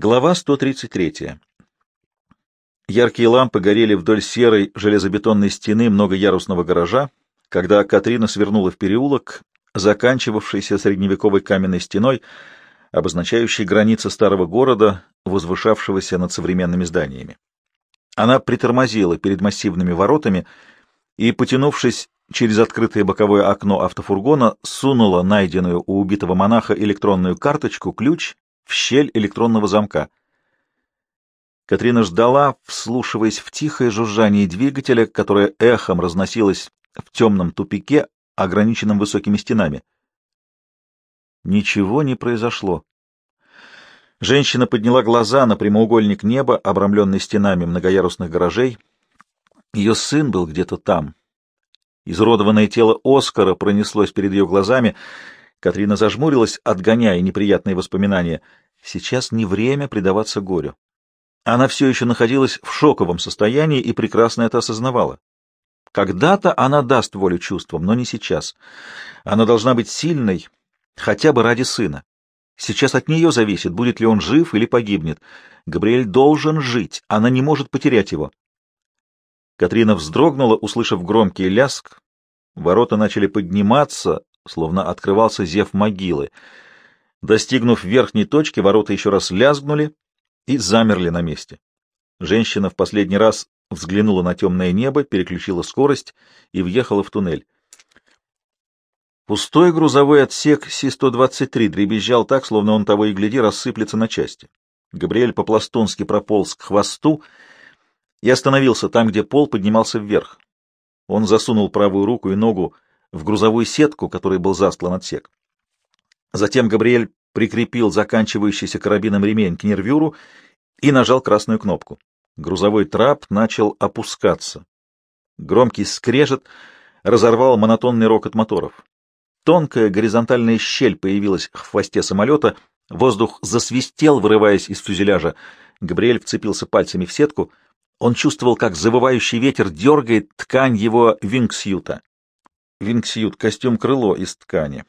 Глава 133. Яркие лампы горели вдоль серой железобетонной стены многоярусного гаража, когда Катрина свернула в переулок, заканчивавшийся средневековой каменной стеной, обозначающей границы старого города, возвышавшегося над современными зданиями. Она притормозила перед массивными воротами и, потянувшись через открытое боковое окно автофургона, сунула найденную у убитого монаха электронную карточку, ключ в щель электронного замка. Катрина ждала, вслушиваясь в тихое жужжание двигателя, которое эхом разносилось в темном тупике, ограниченном высокими стенами. Ничего не произошло. Женщина подняла глаза на прямоугольник неба, обрамленный стенами многоярусных гаражей. Ее сын был где-то там. Изуродованное тело Оскара пронеслось перед ее глазами — Катрина зажмурилась, отгоняя неприятные воспоминания. Сейчас не время предаваться горю. Она все еще находилась в шоковом состоянии и прекрасно это осознавала. Когда-то она даст волю чувствам, но не сейчас. Она должна быть сильной, хотя бы ради сына. Сейчас от нее зависит, будет ли он жив или погибнет. Габриэль должен жить, она не может потерять его. Катрина вздрогнула, услышав громкий ляск. Ворота начали подниматься, словно открывался зев могилы. Достигнув верхней точки, ворота еще раз лязгнули и замерли на месте. Женщина в последний раз взглянула на темное небо, переключила скорость и въехала в туннель. Пустой грузовой отсек Си-123 дребезжал так, словно он того и гляди рассыплется на части. Габриэль по-пластунски прополз к хвосту и остановился там, где пол поднимался вверх. Он засунул правую руку и ногу в грузовую сетку, которой был застлан отсек. Затем Габриэль прикрепил заканчивающийся карабином ремень к нервюру и нажал красную кнопку. Грузовой трап начал опускаться. Громкий скрежет разорвал монотонный рокот моторов. Тонкая горизонтальная щель появилась в хвосте самолета, воздух засвистел, вырываясь из фюзеляжа. Габриэль вцепился пальцами в сетку. Он чувствовал, как завывающий ветер дергает ткань его вингсьюта. Вингсьют — костюм-крыло из ткани.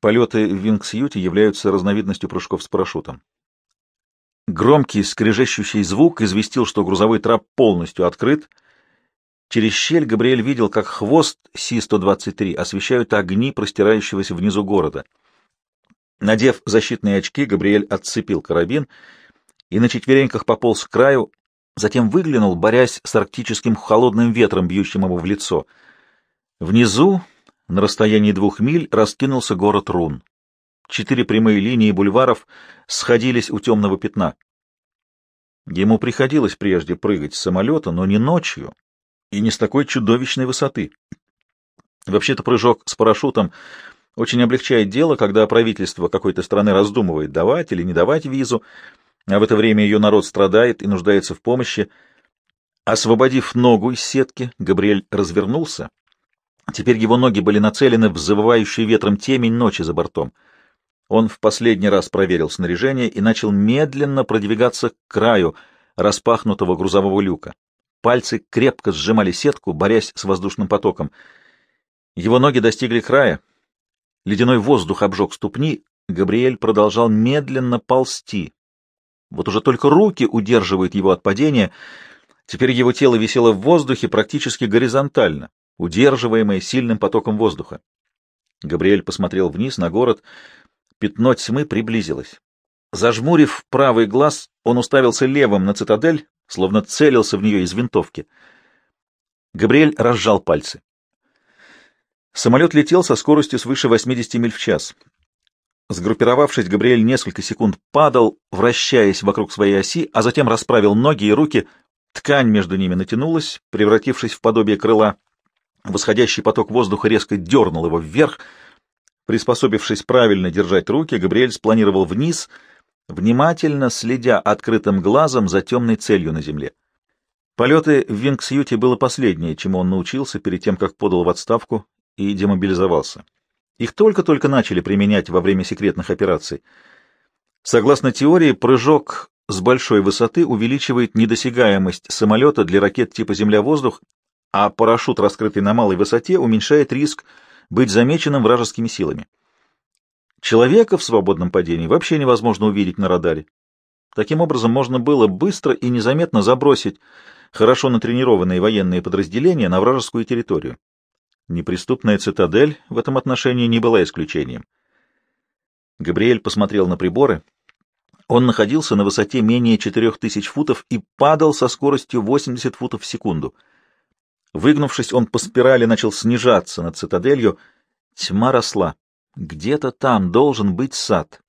Полеты в вингсьюте являются разновидностью прыжков с парашютом. Громкий скрежещущий звук известил, что грузовой трап полностью открыт. Через щель Габриэль видел, как хвост Си-123 освещают огни простирающегося внизу города. Надев защитные очки, Габриэль отцепил карабин и на четвереньках пополз к краю, затем выглянул, борясь с арктическим холодным ветром, бьющим ему в лицо. Внизу на расстоянии двух миль раскинулся город Рун. Четыре прямые линии бульваров сходились у темного пятна. Ему приходилось прежде прыгать с самолета, но не ночью и не с такой чудовищной высоты. Вообще-то прыжок с парашютом очень облегчает дело, когда правительство какой-то страны раздумывает, давать или не давать визу, а в это время ее народ страдает и нуждается в помощи. Освободив ногу из сетки, Габриэль развернулся Теперь его ноги были нацелены в завывающую ветром темень ночи за бортом. Он в последний раз проверил снаряжение и начал медленно продвигаться к краю распахнутого грузового люка. Пальцы крепко сжимали сетку, борясь с воздушным потоком. Его ноги достигли края. Ледяной воздух обжег ступни. Габриэль продолжал медленно ползти. Вот уже только руки удерживают его от падения. Теперь его тело висело в воздухе практически горизонтально удерживаемое сильным потоком воздуха. Габриэль посмотрел вниз на город. Пятно тьмы приблизилось. Зажмурив правый глаз, он уставился левым на цитадель, словно целился в нее из винтовки. Габриэль разжал пальцы. Самолет летел со скоростью свыше 80 миль в час. Сгруппировавшись, Габриэль несколько секунд падал, вращаясь вокруг своей оси, а затем расправил ноги и руки. Ткань между ними натянулась, превратившись в подобие крыла. Восходящий поток воздуха резко дернул его вверх. Приспособившись правильно держать руки, Габриэль спланировал вниз, внимательно следя открытым глазом за темной целью на земле. Полеты в Вингсьюте было последнее, чему он научился перед тем, как подал в отставку и демобилизовался. Их только-только начали применять во время секретных операций. Согласно теории, прыжок с большой высоты увеличивает недосягаемость самолета для ракет типа «Земля-воздух» а парашют, раскрытый на малой высоте, уменьшает риск быть замеченным вражескими силами. Человека в свободном падении вообще невозможно увидеть на радаре. Таким образом, можно было быстро и незаметно забросить хорошо натренированные военные подразделения на вражескую территорию. Неприступная цитадель в этом отношении не была исключением. Габриэль посмотрел на приборы. Он находился на высоте менее 4000 футов и падал со скоростью 80 футов в секунду. Выгнувшись, он по спирали начал снижаться над цитаделью. Тьма росла. Где-то там должен быть сад.